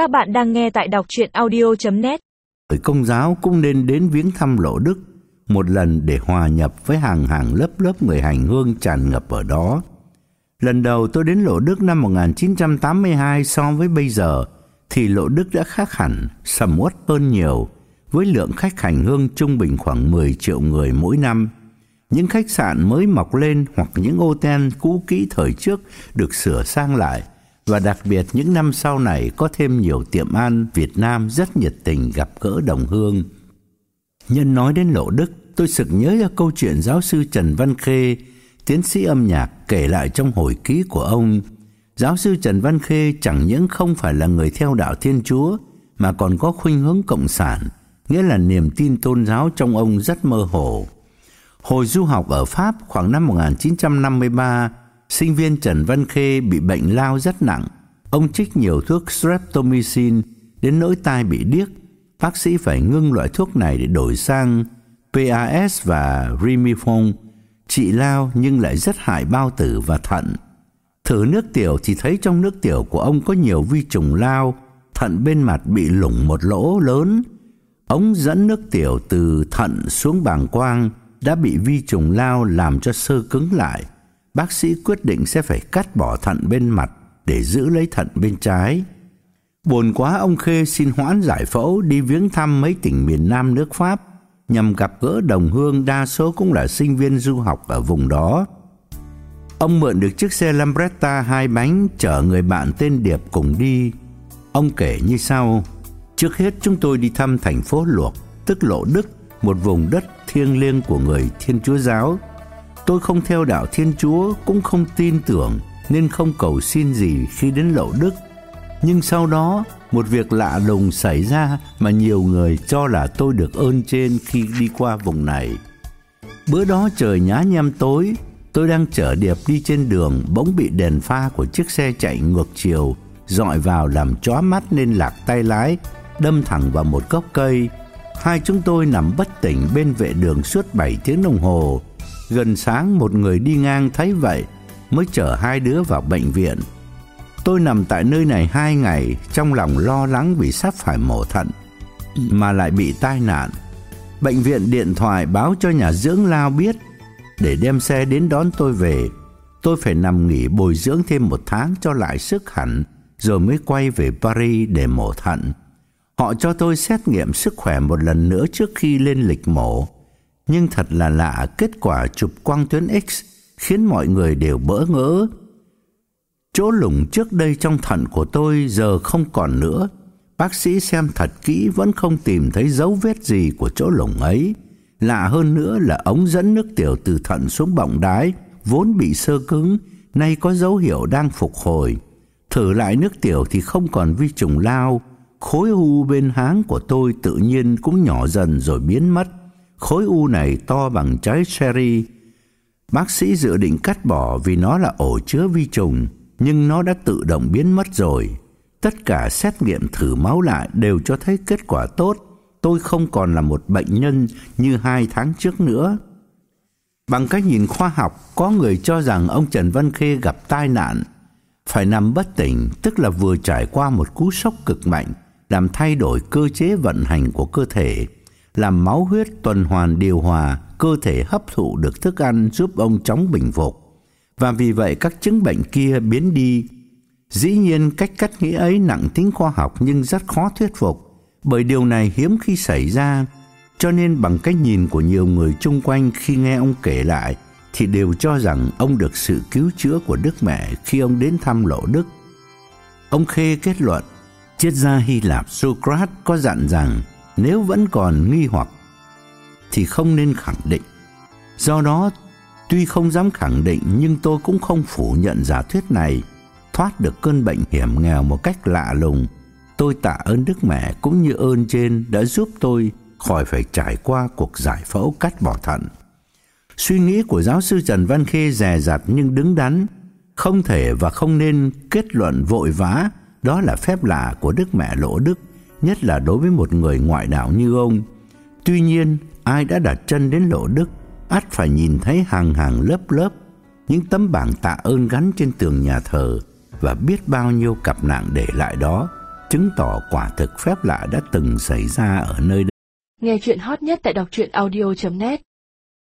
Các bạn đang nghe tại đọc chuyện audio.net Công giáo cũng nên đến viếng thăm Lộ Đức một lần để hòa nhập với hàng hàng lớp lớp người hành hương tràn ngập ở đó. Lần đầu tôi đến Lộ Đức năm 1982 so với bây giờ thì Lộ Đức đã khác hẳn, sầm uất hơn nhiều, với lượng khách hành hương trung bình khoảng 10 triệu người mỗi năm. Những khách sạn mới mọc lên hoặc những ô ten cũ kỹ thời trước được sửa sang lại và đặc biệt những năm sau này có thêm nhiều tiệm ăn Việt Nam rất nhiệt tình gặp gỡ đồng hương. Nhân nói đến Lộ Đức, tôi sực nhớ ra câu chuyện giáo sư Trần Văn Khê, tiến sĩ âm nhạc kể lại trong hồi ký của ông. Giáo sư Trần Văn Khê chẳng những không phải là người theo đạo Thiên Chúa mà còn có khuynh hướng cộng sản, nghĩa là niềm tin tôn giáo trong ông rất mơ hồ. Hồi du học ở Pháp khoảng năm 1953, sinh viên Trần Văn Khê bị bệnh lao rất nặng. Ông trích nhiều thuốc streptomycin đến nỗi tai bị điếc. Bác sĩ phải ngưng loại thuốc này để đổi sang PAS và Rimifon, trị lao nhưng lại rất hại bao tử và thận. Thử nước tiểu thì thấy trong nước tiểu của ông có nhiều vi trùng lao, thận bên mặt bị lủng một lỗ lớn. Ống dẫn nước tiểu từ thận xuống bàng quang đã bị vi trùng lao làm cho sơ cứng lại. Bác sĩ quyết định sẽ phải cắt bỏ thận bên mặt để giữ lấy thận bên trái. Buồn quá ông Khê xin hoãn giải phẫu đi viếng thăm mấy tỉnh miền Nam nước Pháp nhằm gặp gỡ đồng hương đa số cũng là sinh viên du học ở vùng đó. Ông mượn được chiếc xe Lambretta hai bánh chở người bạn tên Điệp cùng đi. Ông kể như sau: Trước hết chúng tôi đi thăm thành phố Luộc, tức Lộ Đức, một vùng đất thiêng liêng của người Thiên Chúa giáo. Tôi không theo đạo Thiên Chúa, cũng không tin tưởng nên không cầu xin gì khi đến Lộ Đức. Nhưng sau đó, một việc lạ lùng xảy ra mà nhiều người cho là tôi được ơn trên khi đi qua vùng này. Bữa đó trời nhá nhem tối, tôi đang chở Điệp đi trên đường bỗng bị đèn pha của chiếc xe chạy ngược chiều dọi vào làm chóa mắt nên lạc tay lái, đâm thẳng vào một gốc cây. Hai chúng tôi nằm bất tỉnh bên vệ đường suốt 7 tiếng đồng hồ. Gần sáng một người đi ngang thấy vậy, mới chở hai đứa vào bệnh viện. Tôi nằm tại nơi này hai ngày, trong lòng lo lắng vì sắp phải mổ thận, mà lại bị tai nạn. Bệnh viện điện thoại báo cho nhà dưỡng lao biết, để đem xe đến đón tôi về. Tôi phải nằm nghỉ bồi dưỡng thêm một tháng cho lại sức hẳn, rồi mới quay về Paris để mổ thận. Họ cho tôi xét nghiệm sức khỏe một lần nữa trước khi lên lịch mổ. Nhưng thật là lạ, kết quả chụp quang tuyến X khiến mọi người đều bỡ ngỡ. Chỗ lủng trước đây trong thận của tôi giờ không còn nữa. Bác sĩ xem thật kỹ vẫn không tìm thấy dấu vết gì của chỗ lủng ấy. Lạ hơn nữa là ống dẫn nước tiểu từ thận xuống bọng đái vốn bị sơ cứng, nay có dấu hiệu đang phục hồi. Thử lại nước tiểu thì không còn vi trùng lao, khối u bên háng của tôi tự nhiên cũng nhỏ dần rồi biến mất. Khối u này to bằng trái cherry. Bác sĩ dự định cắt bỏ vì nó là ổ chứa vi trùng, nhưng nó đã tự động biến mất rồi. Tất cả xét nghiệm thử máu lại đều cho thấy kết quả tốt. Tôi không còn là một bệnh nhân như hai tháng trước nữa. Bằng cách nhìn khoa học, có người cho rằng ông Trần Văn Khê gặp tai nạn, phải nằm bất tỉnh, tức là vừa trải qua một cú sốc cực mạnh, làm thay đổi cơ chế vận hành của cơ thể, làm máu huyết tuần hoàn điều hòa, cơ thể hấp thụ được thức ăn giúp ông chóng bình phục. Và vì vậy các chứng bệnh kia biến đi. Dĩ nhiên cách cách nghĩ ấy nặng tính khoa học nhưng rất khó thuyết phục, bởi điều này hiếm khi xảy ra, cho nên bằng cách nhìn của nhiều người chung quanh khi nghe ông kể lại thì đều cho rằng ông được sự cứu chữa của Đức Mẹ khi ông đến thăm Lộ Đức. Ông Khê kết luận, triết gia Hy Lạp Socrates có dặn rằng nếu vẫn còn nghi hoặc thì không nên khẳng định. Do đó, tuy không dám khẳng định nhưng tôi cũng không phủ nhận giả thuyết này. Thoát được cơn bệnh hiểm nghèo một cách lạ lùng, tôi tạ ơn Đức Mẹ cũng như ơn trên đã giúp tôi khỏi phải trải qua cuộc giải phẫu cắt bỏ thận. Suy nghĩ của giáo sư Trần Văn Khê dè dặt nhưng đứng đắn, không thể và không nên kết luận vội vã, đó là phép lạ của Đức Mẹ Lỗ Đức, nhất là đối với một người ngoại đạo như ông. Tuy nhiên, ai đã đặt chân đến lộ Đức, ắt phải nhìn thấy hàng hàng lớp lớp những tấm bảng tạ ơn gắn trên tường nhà thờ và biết bao nhiêu cặp nạn để lại đó. chứng tỏ quả thực phép lạ đã từng xảy ra ở nơi đây. Nghe chuyện hot nhất tại đọc audio net